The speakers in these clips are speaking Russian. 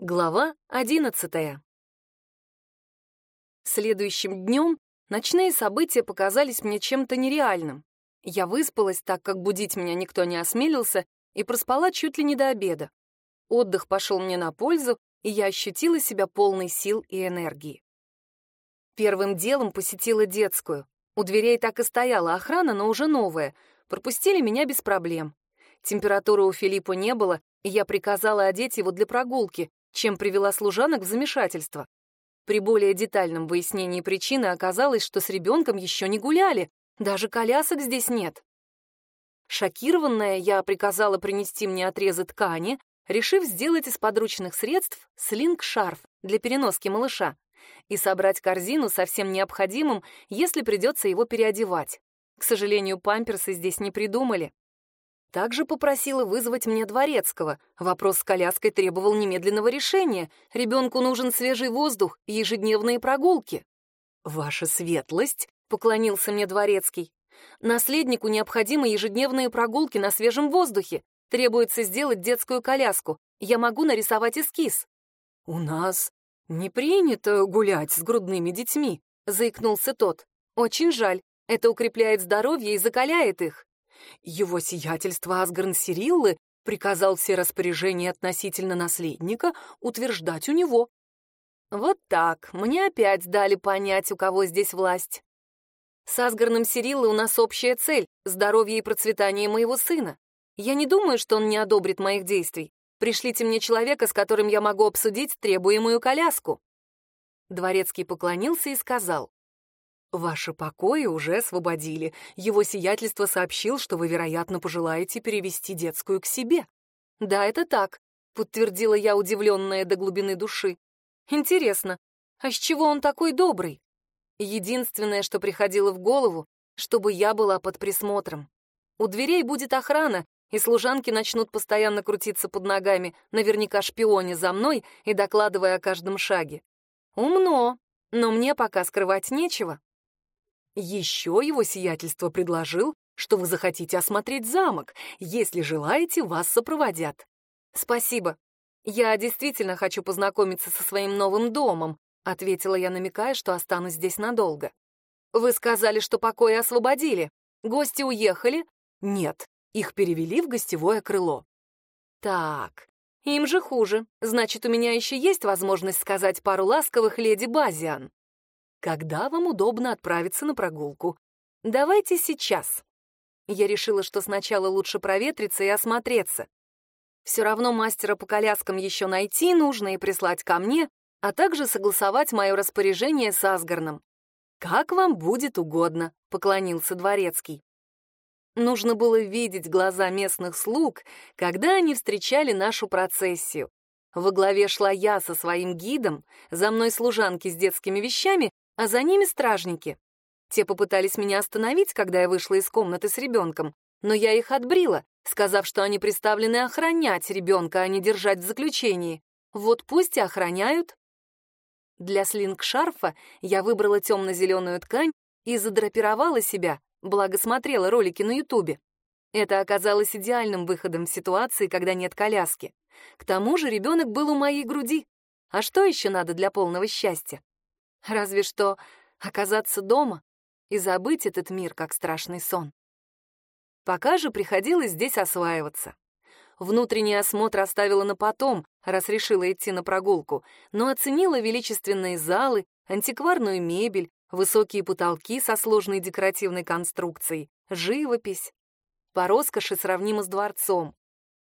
Глава одиннадцатая. Следующим днем ночные события показались мне чем-то нереальным. Я выспалась, так как будить меня никто не осмелился, и проспала чуть ли не до обеда. Отдых пошел мне на пользу, и я ощутила себя полной сил и энергии. Первым делом посетила детскую. У дверей так и стояла охрана, но уже новая. Пропустили меня без проблем. Температуры у Филиппа не было, и я приказала одеть его для прогулки, чем привела служанок в замешательство. При более детальном выяснении причины оказалось, что с ребенком еще не гуляли, даже колясок здесь нет. Шокированная, я приказала принести мне отрезы ткани, решив сделать из подручных средств слинг-шарф для переноски малыша и собрать корзину со всем необходимым, если придется его переодевать. К сожалению, памперсы здесь не придумали. Также попросила вызвать мне дворецкого. Вопрос с коляской требовал немедленного решения. Ребенку нужен свежий воздух и ежедневные прогулки. «Ваша светлость», — поклонился мне дворецкий, «наследнику необходимы ежедневные прогулки на свежем воздухе. Требуется сделать детскую коляску. Я могу нарисовать эскиз». «У нас не принято гулять с грудными детьми», — заикнулся тот. «Очень жаль. Это укрепляет здоровье и закаляет их». Его сиятельство Асгарн Сириллы приказал все распоряжения относительно наследника утверждать у него. Вот так, мне опять дали понять, у кого здесь власть. С Асгарном Сириллы у нас общая цель — здоровье и процветание моего сына. Я не думаю, что он не одобрит моих действий. Пришлите мне человека, с которым я могу обсудить требуемую коляску». Дворецкий поклонился и сказал, Ваши покои уже освободили. Его сиятельство сообщил, что вы, вероятно, пожелаете перевести детскую к себе. Да, это так, подтвердила я, удивленная до глубины души. Интересно, а с чего он такой добрый? Единственное, что приходило в голову, чтобы я была под присмотром. У дверей будет охрана, и служанки начнут постоянно крутиться под ногами, наверняка шпионе за мной и докладывая о каждом шаге. Умно, но мне пока скрывать нечего. Еще его сиятельство предложил, что вы захотите осмотреть замок. Если желаете, вас сопроводят. Спасибо. Я действительно хочу познакомиться со своим новым домом, ответила я, намекая, что останусь здесь надолго. Вы сказали, что покои освободили. Гости уехали? Нет, их перевели в гостевое крыло. Так, им же хуже. Значит, у меня еще есть возможность сказать пару ласковых леди Базиан. Когда вам удобно отправиться на прогулку? Давайте сейчас. Я решила, что сначала лучше проветриться и осмотреться. Все равно мастера по коляскам еще найти нужно и прислать ко мне, а также согласовать мое распоряжение с Асгарном. «Как вам будет угодно», — поклонился дворецкий. Нужно было видеть глаза местных слуг, когда они встречали нашу процессию. Во главе шла я со своим гидом, за мной служанки с детскими вещами, а за ними стражники. Те попытались меня остановить, когда я вышла из комнаты с ребенком, но я их отбрила, сказав, что они приставлены охранять ребенка, а не держать в заключении. Вот пусть и охраняют. Для слинг-шарфа я выбрала темно-зеленую ткань и задрапировала себя, благо смотрела ролики на ютубе. Это оказалось идеальным выходом в ситуации, когда нет коляски. К тому же ребенок был у моей груди. А что еще надо для полного счастья? Разве что оказаться дома и забыть этот мир, как страшный сон. Пока же приходилось здесь осваиваться. Внутренний осмотр оставила на потом, раз решила идти на прогулку, но оценила величественные залы, антикварную мебель, высокие потолки со сложной декоративной конструкцией, живопись. По роскоши сравнимо с дворцом.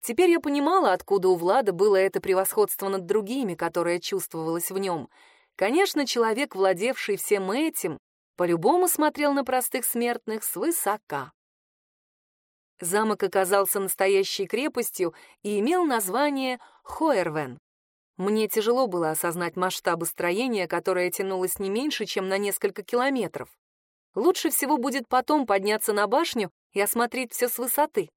Теперь я понимала, откуда у Влада было это превосходство над другими, которое чувствовалось в нем — Конечно, человек, владевший всем этим, по-любому смотрел на простых смертных свысока. Замок оказался настоящей крепостью и имел название Хоервен. Мне тяжело было осознать масштабы строения, которое тянулось не меньше, чем на несколько километров. Лучше всего будет потом подняться на башню и осмотреть все с высоты.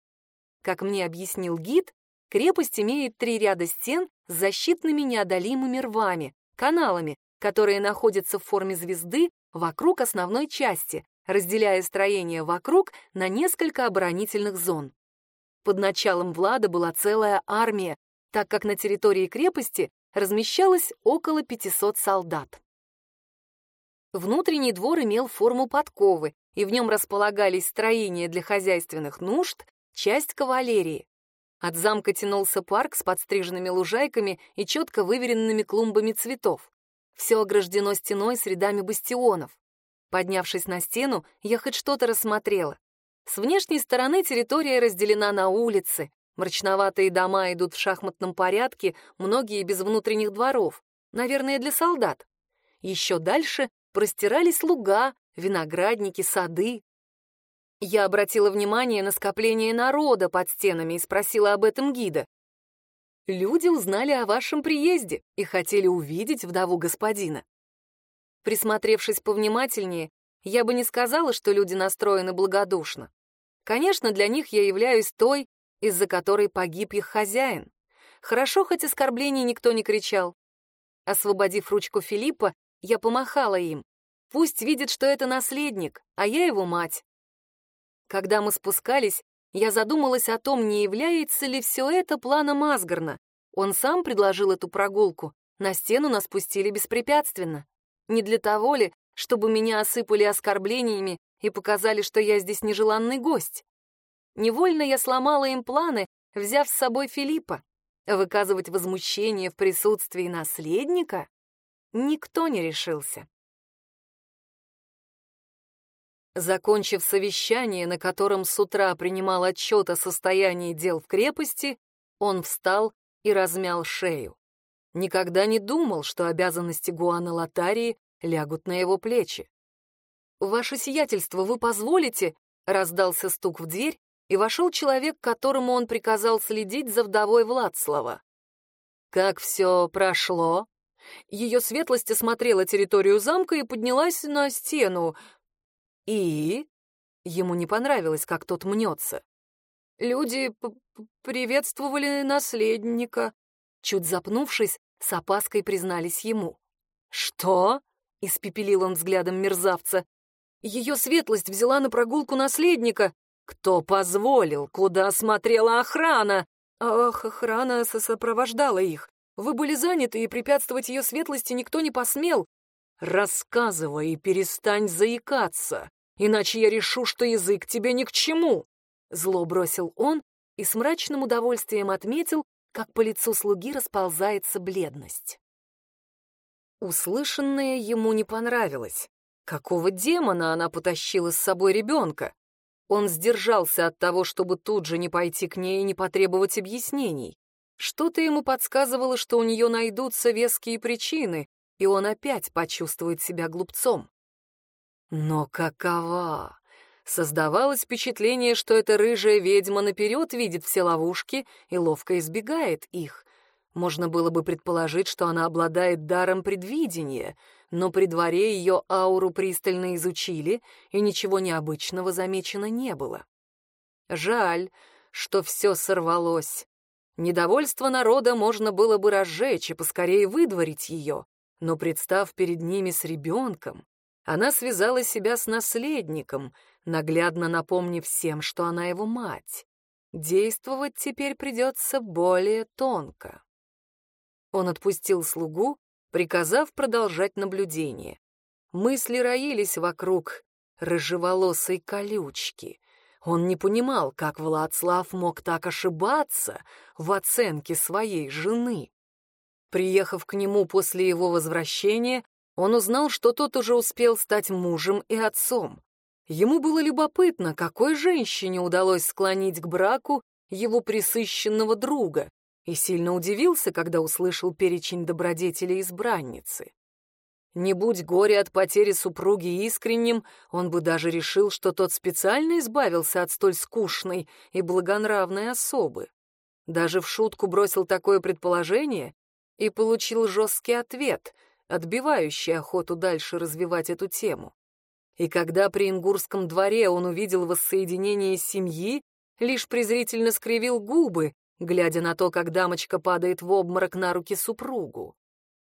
Как мне объяснил гид, крепость имеет три ряда стен с защитными неодолимыми рвами, каналами, которые находятся в форме звезды вокруг основной части, разделяя строение вокруг на несколько оборонительных зон. Под началом Влада была целая армия, так как на территории крепости размещалось около 500 солдат. Внутренний двор имел форму подковы, и в нем располагались строения для хозяйственных нужд, часть кавалерии. От замка тянулся парк с подстриженными лужайками и четко выверенными клумбами цветов. Все ограждено стеной с рядами бастионов. Поднявшись на стену, я хоть что-то рассмотрела. С внешней стороны территория разделена на улицы. Мрачноватые дома идут в шахматном порядке, многие без внутренних дворов. Наверное, для солдат. Еще дальше простирались луга, виноградники, сады. Я обратила внимание на скопление народа под стенами и спросила об этом гида. «Люди узнали о вашем приезде и хотели увидеть вдову господина». Присмотревшись повнимательнее, я бы не сказала, что люди настроены благодушно. Конечно, для них я являюсь той, из-за которой погиб их хозяин. Хорошо, хоть оскорблений никто не кричал. Освободив ручку Филиппа, я помахала им. Пусть видит, что это наследник, а я его мать. Когда мы спускались, я задумалась о том, не является ли все это планом Асгарна. Он сам предложил эту прогулку, на стену нас пустили беспрепятственно. Не для того ли, чтобы меня осыпали оскорблениями и показали, что я здесь нежеланный гость? Невольно я сломала им планы, взяв с собой Филиппа. Выказывать возмущение в присутствии наследника никто не решился. Закончив совещание, на котором с утра принимал отчет о состоянии дел в крепости, он встал и размял шею. Никогда не думал, что обязанности Гуана Латарии лягут на его плечи. «Ваше сиятельство, вы позволите?» — раздался стук в дверь, и вошел человек, которому он приказал следить за вдовой Владслава. «Как все прошло?» Ее светлость осмотрела территорию замка и поднялась на стену. И? Ему не понравилось, как тот мнется. Люди приветствовали наследника. Чуть запнувшись, с опаской признались ему. «Что?» — испепелил он взглядом мерзавца. «Ее светлость взяла на прогулку наследника». «Кто позволил? Куда смотрела охрана?» «Ах, охрана сопровождала их. Вы были заняты, и препятствовать ее светлости никто не посмел. Рассказывай и перестань заикаться, иначе я решу, что язык тебе ни к чему. Зло бросил он и с мрачным удовольствием отметил, как по лицу слуги расползается бледность. Услышанное ему не понравилось. Какого демона она потащила с собой ребенка? Он сдержался от того, чтобы тут же не пойти к ней и не потребовать объяснений. Что-то ему подсказывало, что у нее найдутся веские причины, и он опять почувствует себя глупцом. Но какова? Создавалось впечатление, что эта рыжая ведьма наперед видит все ловушки и ловко избегает их. Можно было бы предположить, что она обладает даром предвидения, но при дворе ее ауру пристально изучили, и ничего необычного замечено не было. Жаль, что все сорвалось. Недовольство народа можно было бы разжечь и поскорее выдворить ее, но, представ перед ними с ребенком, она связала себя с наследником, наглядно напомнив всем, что она его мать. Действовать теперь придется более тонко. Он отпустил слугу, приказав продолжать наблюдение. Мысли роились вокруг рыжеволосой колючки. Он не понимал, как Владслав мог так ошибаться в оценке своей жены. Приехав к нему после его возвращения, он узнал, что тот уже успел стать мужем и отцом. Ему было любопытно, какой женщине удалось склонить к браку его присыщенного друга, и сильно удивился, когда услышал перечень добродетелей избранницы. Не будь горе от потери супруги искренним, он бы даже решил, что тот специально избавился от столь скучной и благонравной особы. Даже в шутку бросил такое предположение, и получил жесткий ответ, отбивающий охоту дальше развивать эту тему. И когда при Ингурском дворе он увидел воссоединение семьи, лишь презрительно скривил губы, глядя на то, как дамочка падает в обморок на руки супругу.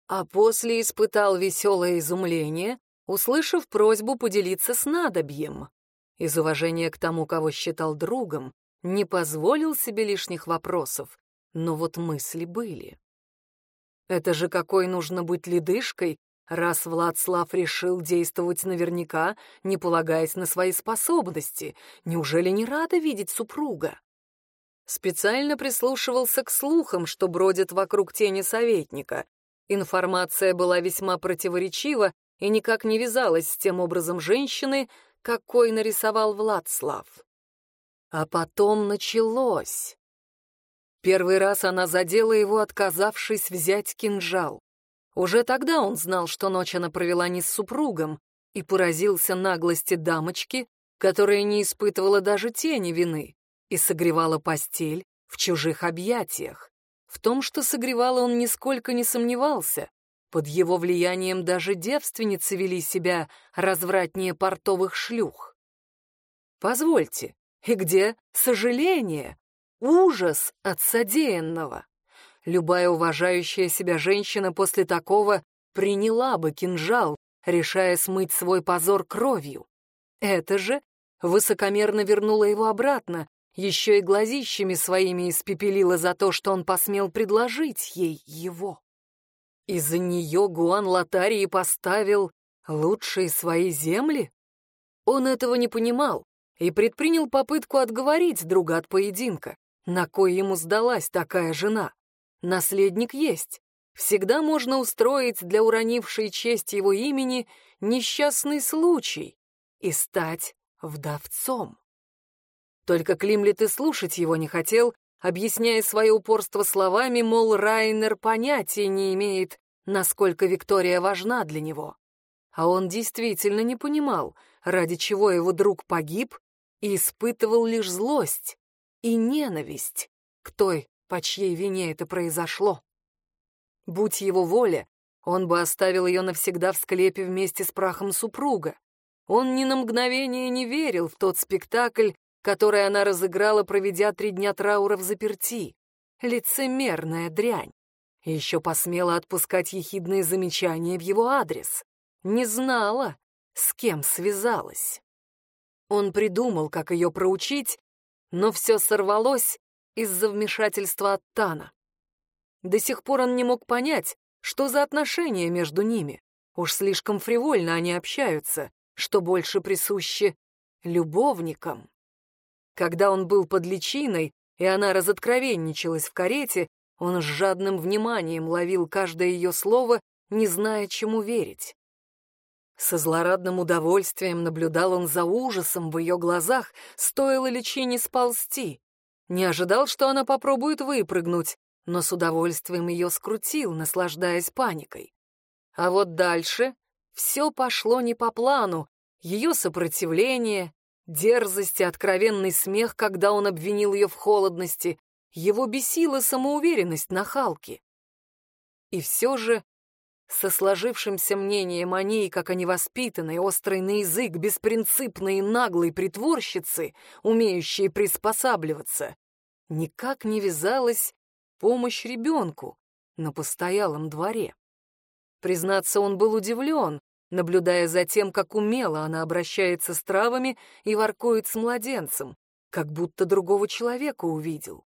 А после испытал веселое изумление, услышав просьбу поделиться с надобьем. Из уважения к тому, кого считал другом, не позволил себе лишних вопросов, но вот мысли были. Это же какой нужно быть ледышкой, раз Владслав решил действовать наверняка, не полагаясь на свои способности. Неужели не рада видеть супруга? Специально прислушивался к слухам, что бродят вокруг тени советника. Информация была весьма противоречива и никак не вязалась с тем образом женщины, какой нарисовал Владслав. А потом началось. Первый раз она задела его, отказавшись взять кинжал. Уже тогда он знал, что ночь она провела не с супругом, и поразился наглости дамочки, которая не испытывала даже тени вины и согревала постель в чужих объятиях. В том, что согревала, он нисколько не сомневался. Под его влиянием даже девственницы вели себя развратнее портовых шлюх. Позвольте, и где сожаление, ужас от содеянного? Любая уважающая себя женщина после такого приняла бы кинжал, решая смыть свой позор кровью. Это же высокомерно вернула его обратно, еще и глазищами своими испепелила за то, что он посмел предложить ей его. Из-за нее Гуан Лотарии поставил лучшие свои земли? Он этого не понимал и предпринял попытку отговорить друга от поединка. На кой ему сдалась такая жена? Наследник есть. Всегда можно устроить для уронившей честь его имени несчастный случай и стать вдовцом. Только Климлет и слушать его не хотел, объясняя свое упорство словами, мол, Райнер понятия не имеет, насколько Виктория важна для него. А он действительно не понимал, ради чего его друг погиб, и испытывал лишь злость и ненависть к той, по чьей вине это произошло. Будь его воля, он бы оставил ее навсегда в склепе вместе с прахом супруга. Он ни на мгновение не верил в тот спектакль, которое она разыграла, проведя три дня траура в заперти. Лицемерная дрянь. Еще посмела отпускать ехидные замечания в его адрес. Не знала, с кем связалась. Он придумал, как ее проучить, но все сорвалось из-за вмешательства Тана. До сих пор он не мог понять, что за отношения между ними. Уж слишком фривольно они общаются, что больше присуще любовникам. Когда он был под личиной, и она разоткровенничалась в карете, он с жадным вниманием ловил каждое ее слово, не зная, чему верить. Со злорадным удовольствием наблюдал он за ужасом в ее глазах, стоило личине сползти. Не ожидал, что она попробует выпрыгнуть, но с удовольствием ее скрутил, наслаждаясь паникой. А вот дальше все пошло не по плану, ее сопротивление, Дерзость и откровенный смех, когда он обвинил ее в холодности, его бесила самоуверенность на Халке. И все же, со сложившимся мнением о ней, как о невоспитанной, острой на язык, беспринципной и наглой притворщице, умеющей приспосабливаться, никак не вязалась помощь ребенку на постоялом дворе. Признаться, он был удивлен, наблюдая за тем, как умело она обращается с травами и воркует с младенцем, как будто другого человека увидел.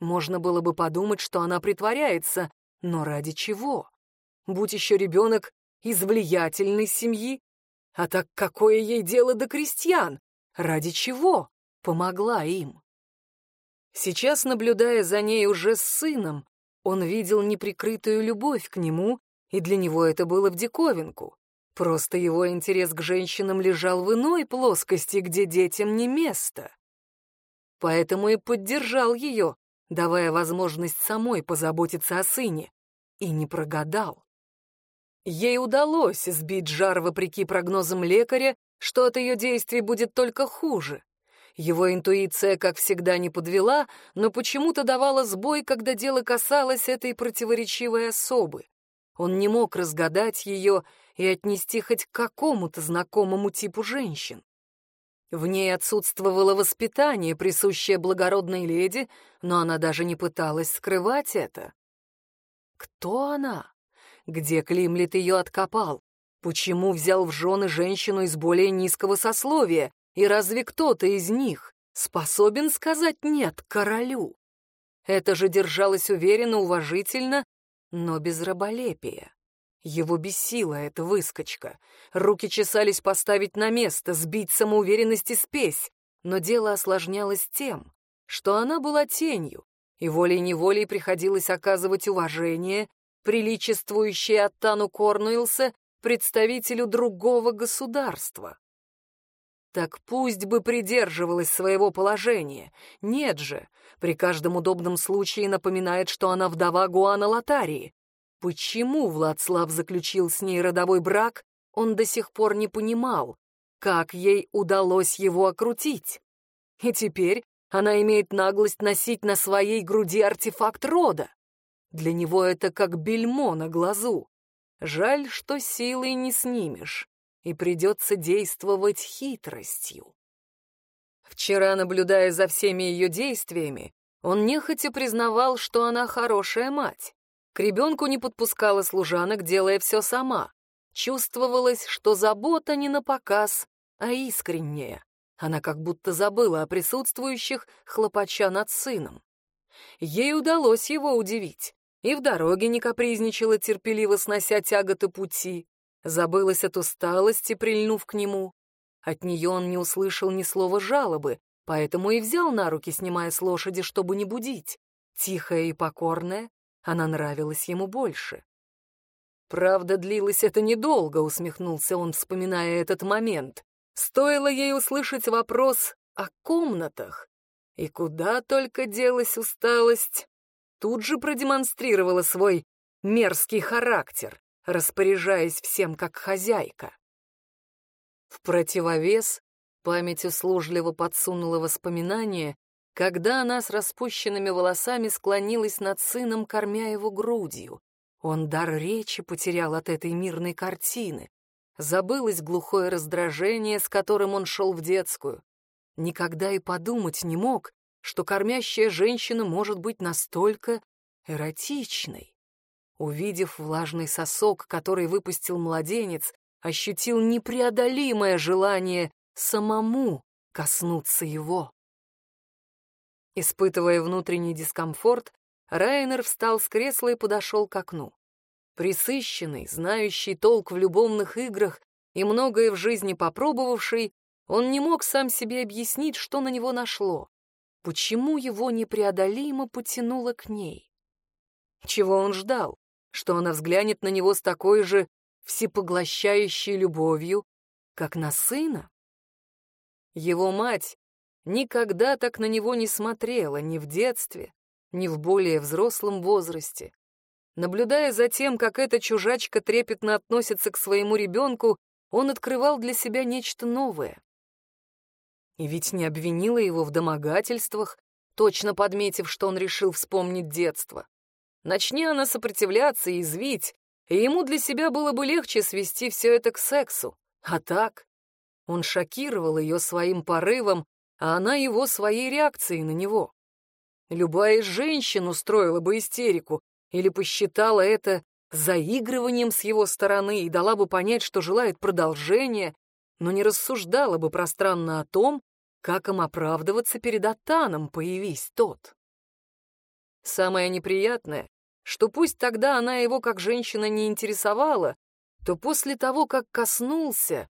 Можно было бы подумать, что она притворяется, но ради чего? Будь еще ребенок из влиятельной семьи. А так какое ей дело до крестьян? Ради чего помогла им? Сейчас, наблюдая за ней уже с сыном, он видел неприкрытую любовь к нему, и для него это было в диковинку. Просто его интерес к женщинам лежал в иной плоскости, где детям не место. Поэтому и поддержал ее, давая возможность самой позаботиться о сыне. И не прогадал. Ей удалось сбить жар вопреки прогнозам лекаря, что от ее действий будет только хуже. Его интуиция, как всегда, не подвела, но почему-то давала сбой, когда дело касалось этой противоречивой особы. Он не мог разгадать ее и отнести хоть к какому-то знакомому типу женщин. В ней отсутствовало воспитание, присущее благородной леди, но она даже не пыталась скрывать это. Кто она? Где Климлет ее откопал? Почему взял в жены женщину из более низкого сословия? И разве кто-то из них способен сказать «нет» королю? Это же держалось уверенно, уважительно но без раболепия. Его бесила эта выскочка. Руки чесались поставить на место, сбить самоуверенность и спесь. Но дело осложнялось тем, что она была тенью, и волей-неволей приходилось оказывать уважение, приличествующее Аттану Корнуэлса, представителю другого государства. Так пусть бы придерживалась своего положения. Нет же, при каждом удобном случае напоминает, что она вдова Гуана Латарии. Почему Владслав заключил с ней родовой брак, он до сих пор не понимал, как ей удалось его окрутить. И теперь она имеет наглость носить на своей груди артефакт рода. Для него это как бельмо на глазу. Жаль, что силой не снимешь и придется действовать хитростью. Вчера, наблюдая за всеми ее действиями, он нехотя признавал, что она хорошая мать. К ребенку не подпускала служанок, делая все сама. Чувствовалось, что забота не на показ, а искренняя. Она как будто забыла о присутствующих, хлопача над сыном. Ей удалось его удивить. И в дороге не капризничала, терпеливо снося тяготы пути, Забылась от усталости, прильнув к нему. От нее он не услышал ни слова жалобы, поэтому и взял на руки, снимая с лошади, чтобы не будить. Тихая и покорная, она нравилась ему больше. Правда, длилось это недолго, усмехнулся он, вспоминая этот момент. Стоило ей услышать вопрос о комнатах. И куда только делась усталость. Тут же продемонстрировала свой мерзкий характер распоряжаясь всем как хозяйка. В противовес память услужливо подсунула воспоминание, когда она с распущенными волосами склонилась над сыном, кормя его грудью. Он дар речи потерял от этой мирной картины. Забылось глухое раздражение, с которым он шел в детскую. Никогда и подумать не мог, что кормящая женщина может быть настолько эротичной. Увидев влажный сосок, который выпустил младенец, ощутил непреодолимое желание самому коснуться его. Испытывая внутренний дискомфорт, Райнер встал с кресла и подошел к окну. Присыщенный, знающий толк в любовных играх и многое в жизни попробовавший, он не мог сам себе объяснить, что на него нашло, почему его непреодолимо потянуло к ней. Чего он ждал? что она взглянет на него с такой же всепоглощающей любовью, как на сына. Его мать никогда так на него не смотрела ни в детстве, ни в более взрослом возрасте. Наблюдая за тем, как эта чужачка трепетно относится к своему ребенку, он открывал для себя нечто новое. И ведь не обвинила его в домогательствах, точно подметив, что он решил вспомнить детство. Начни она сопротивляться и извить, и ему для себя было бы легче свести все это к сексу. А так? Он шокировал ее своим порывом, а она его своей реакцией на него. Любая из женщин устроила бы истерику или посчитала это заигрыванием с его стороны и дала бы понять, что желает продолжения, но не рассуждала бы пространно о том, как им оправдываться перед Атаном, появись тот. Самое неприятное, что пусть тогда она его как женщина не интересовала, то после того, как коснулся,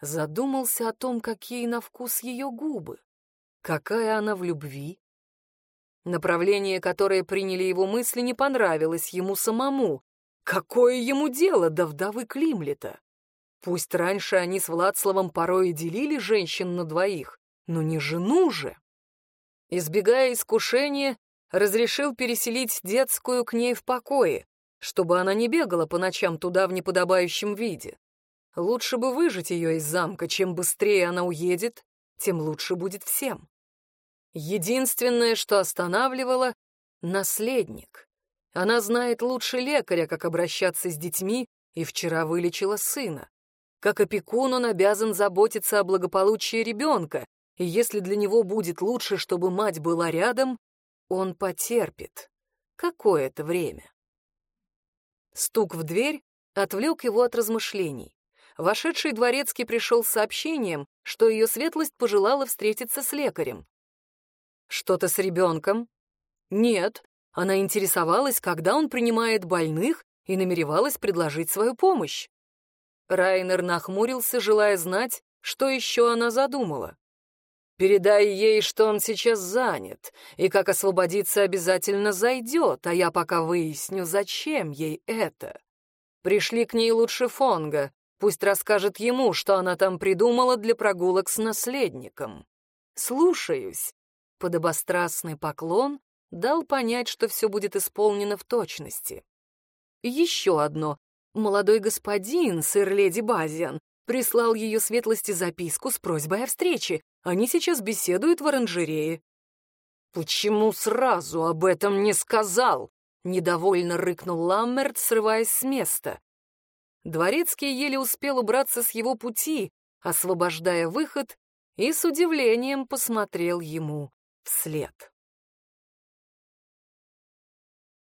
задумался о том, какие на вкус ее губы, какая она в любви. Направление, которое приняли его мысли, не понравилось ему самому. Какое ему дело до вдовы Климлета? Пусть раньше они с Владславом порой и делили женщин на двоих, но не жену же. Избегая искушения, разрешил переселить детскую к ней в покое, чтобы она не бегала по ночам туда в неподобающем виде. Лучше бы выжить ее из замка, чем быстрее она уедет, тем лучше будет всем. Единственное, что останавливало — наследник. Она знает лучше лекаря, как обращаться с детьми, и вчера вылечила сына. Как опекун он обязан заботиться о благополучии ребенка, и если для него будет лучше, чтобы мать была рядом, он потерпит. Какое-то время. Стук в дверь отвлек его от размышлений. Вошедший дворецкий пришел с сообщением, что ее светлость пожелала встретиться с лекарем. «Что-то с ребенком?» «Нет, Она интересовалась, когда он принимает больных, и намеревалась предложить свою помощь. Райнер нахмурился, желая знать, что еще она задумала. «Передай ей, что он сейчас занят, и как освободиться обязательно зайдет, а я пока выясню, зачем ей это. Пришли к ней лучше Фонга, пусть расскажет ему, что она там придумала для прогулок с наследником. Слушаюсь». Подобострастный поклон дал понять, что все будет исполнено в точности. Еще одно. Молодой господин, сэр леди Базиан, прислал ее светлости записку с просьбой о встрече. Они сейчас беседуют в оранжерее. «Почему сразу об этом не сказал?» — недовольно рыкнул Ламмерт, срываясь с места. Дворецкий еле успел убраться с его пути, освобождая выход, и с удивлением посмотрел ему вслед.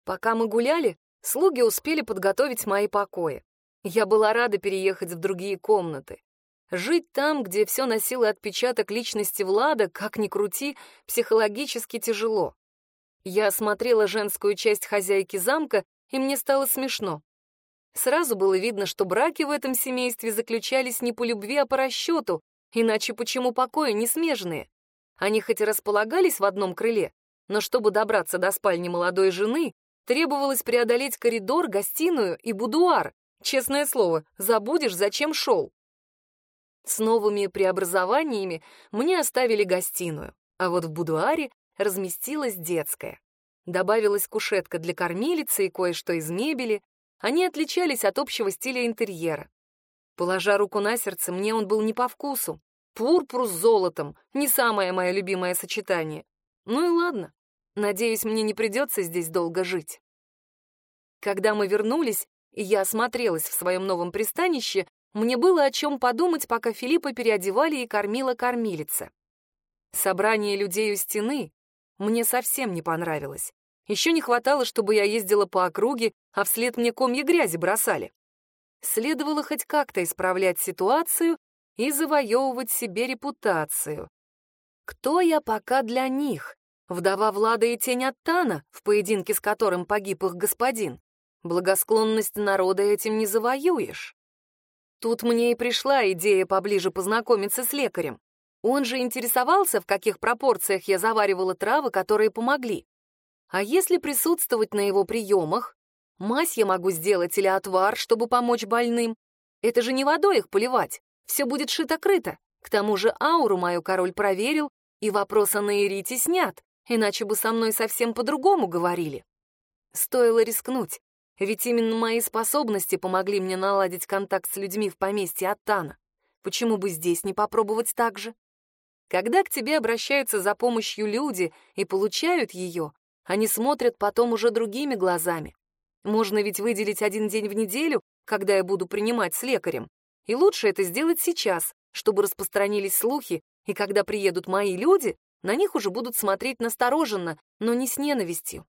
Пока мы гуляли, слуги успели подготовить мои покои. Я была рада переехать в другие комнаты. Жить там, где все носило отпечаток личности Влада, как ни крути, психологически тяжело. Я осмотрела женскую часть хозяйки замка, и мне стало смешно. Сразу было видно, что браки в этом семействе заключались не по любви, а по расчету, иначе почему покои не смежные? Они хоть и располагались в одном крыле, но чтобы добраться до спальни молодой жены, требовалось преодолеть коридор, гостиную и будуар. Честное слово, забудешь, зачем шел. С новыми преобразованиями мне оставили гостиную, а вот в будуаре разместилась детская. Добавилась кушетка для кормилицы и кое-что из мебели. Они отличались от общего стиля интерьера. Положа руку на сердце, мне он был не по вкусу. Пурпур с золотом — не самое мое любимое сочетание. Ну и ладно. Надеюсь, мне не придется здесь долго жить. Когда мы вернулись, и я осмотрелась в своем новом пристанище, мне было о чем подумать, пока Филиппа переодевали и кормила кормилица. Собрание людей у стены мне совсем не понравилось. Еще не хватало, чтобы я ездила по округе, а вслед мне комья грязи бросали. Следовало хоть как-то исправлять ситуацию и завоевывать себе репутацию. Кто я пока для них? Вдова Влада и тень Аттана, в поединке с которым погиб их господин. Благосклонность народа этим не завоюешь. Тут мне и пришла идея поближе познакомиться с лекарем. Он же интересовался, в каких пропорциях я заваривала травы, которые помогли. А если присутствовать на его приемах? Мазь я могу сделать или отвар, чтобы помочь больным. Это же не водой их поливать. Все будет шито-крыто. К тому же ауру мою король проверил, и вопрос о Наирите снят, иначе бы со мной совсем по-другому говорили. Стоило рискнуть. Ведь именно мои способности помогли мне наладить контакт с людьми в поместье Аттана. Почему бы здесь не попробовать так же? Когда к тебе обращаются за помощью люди и получают ее, они смотрят потом уже другими глазами. Можно ведь выделить один день в неделю, когда я буду принимать с лекарем. И лучше это сделать сейчас, чтобы распространились слухи, и когда приедут мои люди, на них уже будут смотреть настороженно, но не с ненавистью.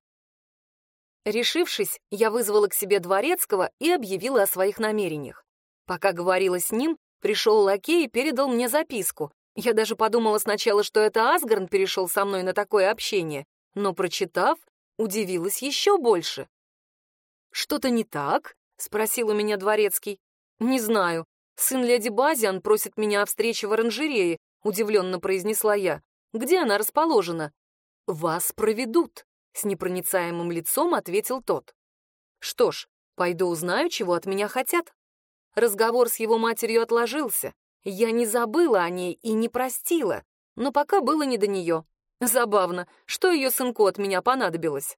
Решившись, я вызвала к себе Дворецкого и объявила о своих намерениях. Пока говорила с ним, пришел лакей и передал мне записку. Я даже подумала сначала, что это Асгарн перешел со мной на такое общение, но, прочитав, удивилась еще больше. «Что-то не так?» — спросил у меня Дворецкий. «Не знаю. Сын леди Базиан просит меня о встрече в оранжерее», — удивленно произнесла я. «Где она расположена?» «Вас проведут», — с непроницаемым лицом ответил тот. «Что ж, пойду узнаю, чего от меня хотят». Разговор с его матерью отложился. Я не забыла о ней и не простила, но пока было не до нее. Забавно, что ее сынку от меня понадобилось.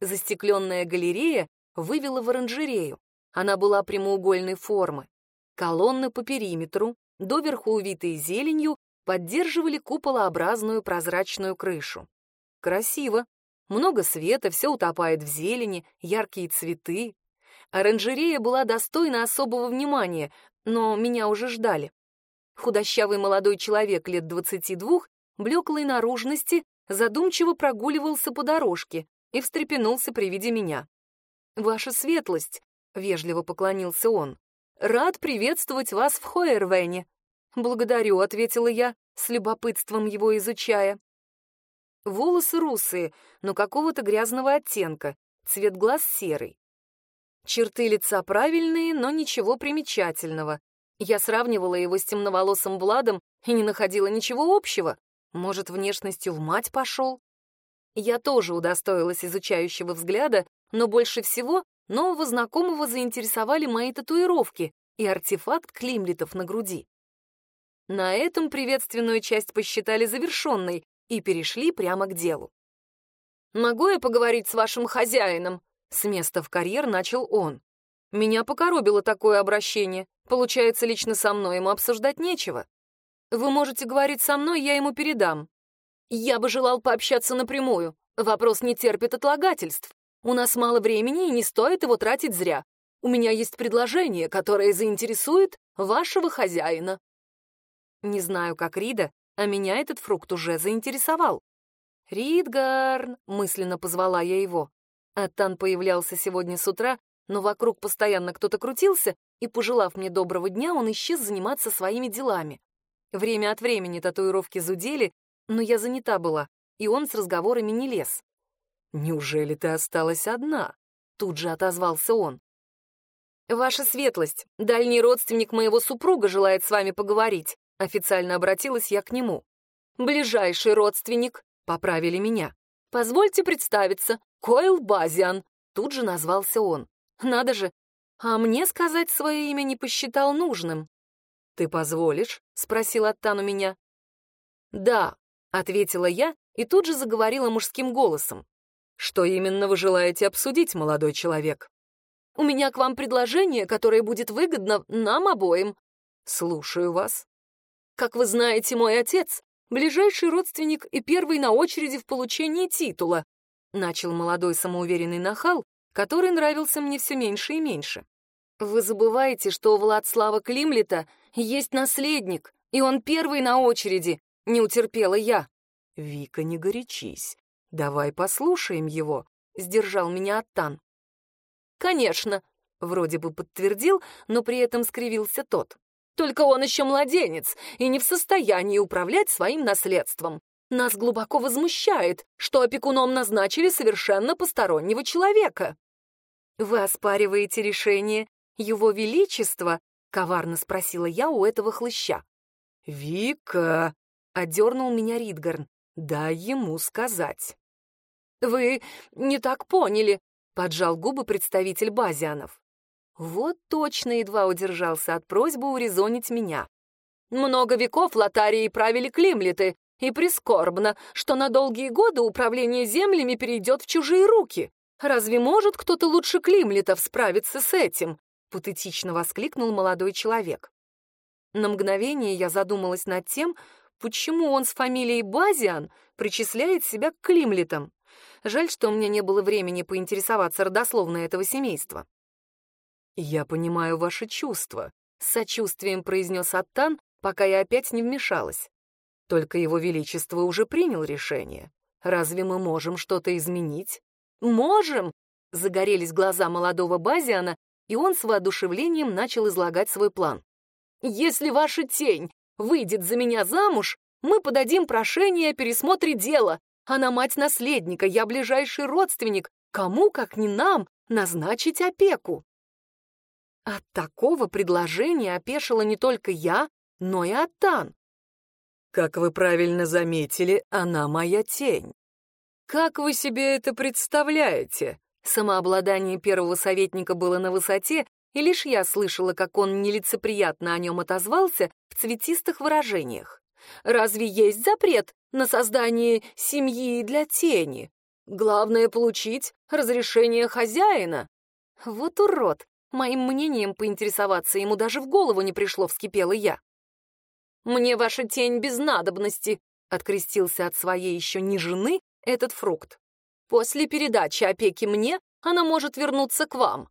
Застекленная галерея вывела в оранжерею. Она была прямоугольной формы. Колонны по периметру, доверху увитые зеленью, поддерживали куполообразную прозрачную крышу. Красиво. Много света, все утопает в зелени, яркие цветы. Оранжерея была достойна особого внимания, но меня уже ждали. Худощавый молодой человек лет двадцати двух, блеклой наружности, задумчиво прогуливался по дорожке и встрепенулся при виде меня. «Ваша светлость», — вежливо поклонился он, — «рад приветствовать вас в Хойервене». «Благодарю», — ответила я, с любопытством его изучая. Волосы русые, но какого-то грязного оттенка, цвет глаз серый. Черты лица правильные, но ничего примечательного. Я сравнивала его с темноволосым Владом и не находила ничего общего. Может, внешностью в мать пошел? Я тоже удостоилась изучающего взгляда, но больше всего нового знакомого заинтересовали мои татуировки и артефакт климлитов на груди. На этом приветственную часть посчитали завершенной и перешли прямо к делу. «Могу я поговорить с вашим хозяином?» С места в карьер начал он. Меня покоробило такое обращение. Получается, лично со мной ему обсуждать нечего. Вы можете говорить со мной, я ему передам. Я бы желал пообщаться напрямую. Вопрос не терпит отлагательств. У нас мало времени, и не стоит его тратить зря. У меня есть предложение, которое заинтересует вашего хозяина. Не знаю, как Рида, а меня этот фрукт уже заинтересовал. «Ридгарн!» — мысленно позвала я его. Аттан появлялся сегодня с утра, но вокруг постоянно кто-то крутился, и, пожелав мне доброго дня, он исчез заниматься своими делами. Время от времени татуировки зудели, но я занята была, и он с разговорами не лез. «Неужели ты осталась одна?» — тут же отозвался он. «Ваша светлость, дальний родственник моего супруга желает с вами поговорить», — официально обратилась я к нему. «Ближайший родственник», — поправили меня. «Позвольте представиться, Койл Базиан», — тут же назвался он. «Надо же, а мне сказать свое имя не посчитал нужным». «Ты позволишь?» — спросил Аттан у меня. «Да», — ответила я и тут же заговорила мужским голосом. «Что именно вы желаете обсудить, молодой человек?» «У меня к вам предложение, которое будет выгодно нам обоим». «Слушаю вас». «Как вы знаете, мой отец — ближайший родственник и первый на очереди в получении титула», начал молодой самоуверенный нахал, который нравился мне все меньше и меньше. «Вы забываете, что у Владслава Климлета есть наследник, и он первый на очереди», — не утерпела я. «Вика, не горячись. Давай послушаем его», — сдержал меня Аттан. «Конечно», — вроде бы подтвердил, но при этом скривился тот. «Только он еще младенец и не в состоянии управлять своим наследством. Нас глубоко возмущает, что опекуном назначили совершенно постороннего человека». «Вы оспариваете решение Его Величества?» — коварно спросила я у этого хлыща. «Вика!» — одернул меня Ридгарн. «Дай ему сказать». «Вы не так поняли», — поджал губы представитель Базианов. Вот точно едва удержался от просьбы урезонить меня. Много веков лотарии правили климлеты, и прискорбно, что на долгие годы управление землями перейдет в чужие руки. Разве может кто-то лучше Климлетов справиться с этим?» — патетично воскликнул молодой человек. На мгновение я задумалась над тем, почему он с фамилией Базиан причисляет себя к Климлетам. Жаль, что у меня не было времени поинтересоваться родословной этого семейства. «Я понимаю ваши чувства», — с сочувствием произнес Аттан, пока я опять не вмешалась. Только его величество уже принял решение. Разве мы можем что-то изменить? «Можем!» — загорелись глаза молодого Базиана, и он с воодушевлением начал излагать свой план. «Если ваша тень выйдет за меня замуж, мы подадим прошение о пересмотре дела. Она мать наследника, я ближайший родственник. Кому, как не нам, назначить опеку?» От такого предложения опешила не только я, но и Аттан. «Как вы правильно заметили, она моя тень. «Как вы себе это представляете?» Самообладание первого советника было на высоте, и лишь я слышала, как он нелицеприятно о нем отозвался в цветистых выражениях. «Разве есть запрет на создание семьи для тени? Главное — получить разрешение хозяина». Вот урод! Моим мнением поинтересоваться ему даже в голову не пришло, вскипела я. «Мне ваша тень без надобности», — открестился от своей еще не жены, этот фрукт. После передачи опеки мне она может вернуться к вам».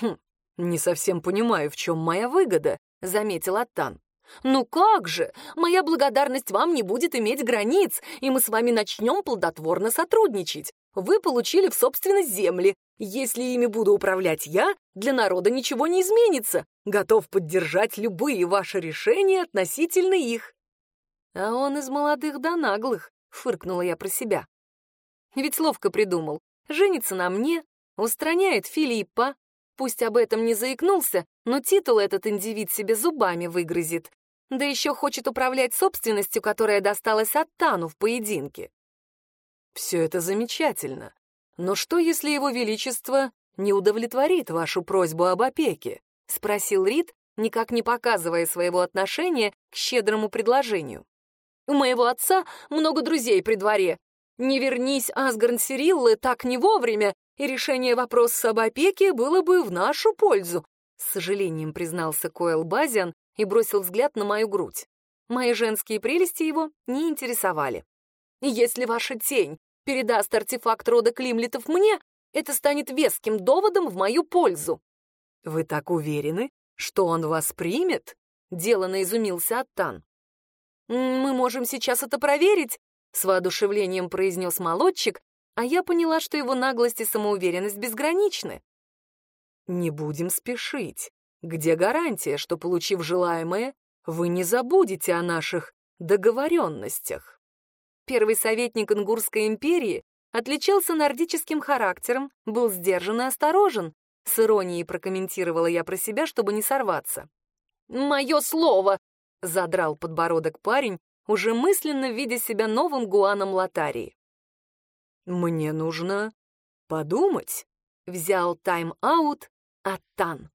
«Хм, не совсем понимаю, в чем моя выгода», — заметил Аттан. «Ну как же! Моя благодарность вам не будет иметь границ, и мы с вами начнем плодотворно сотрудничать. Вы получили в собственность земли. Если ими буду управлять я, для народа ничего не изменится. Готов поддержать любые ваши решения относительно их». А он из молодых до наглых фыркнула я про себя. Ведь ловко придумал. Женится на мне, устраняет Филиппа. Пусть об этом не заикнулся, но титул этот индивид себе зубами выгрызет. Да еще хочет управлять собственностью, которая досталась от Тану в поединке. Все это замечательно. Но что, если его величество не удовлетворит вашу просьбу об опеке? Спросил Рид, никак не показывая своего отношения к щедрому предложению. У моего отца много друзей при дворе. Не вернись Асгарн Сириллы так не вовремя, и решение вопроса об опеке было бы в нашу пользу, с сожалением признался Коэл Базиан и бросил взгляд на мою грудь. Мои женские прелести его не интересовали. Если ваша тень передаст артефакт рода Климлетов мне, это станет веским доводом в мою пользу. Вы так уверены, что он вас примет? Делано изумился Аттан. Мы можем сейчас это проверить, с воодушевлением произнес молодчик, а я поняла, что его наглость и самоуверенность безграничны. Не будем спешить. Где гарантия, что, получив желаемое, вы не забудете о наших договоренностях? Первый советник Ингурской империи отличался нордическим характером, был сдержан и осторожен. С иронией прокомментировала я про себя, чтобы не сорваться. «Мое слово!» — задрал подбородок парень, уже мысленно видя себя новым гуаном Лотарии. «Мне нужно подумать», — взял тайм-аут Аттан.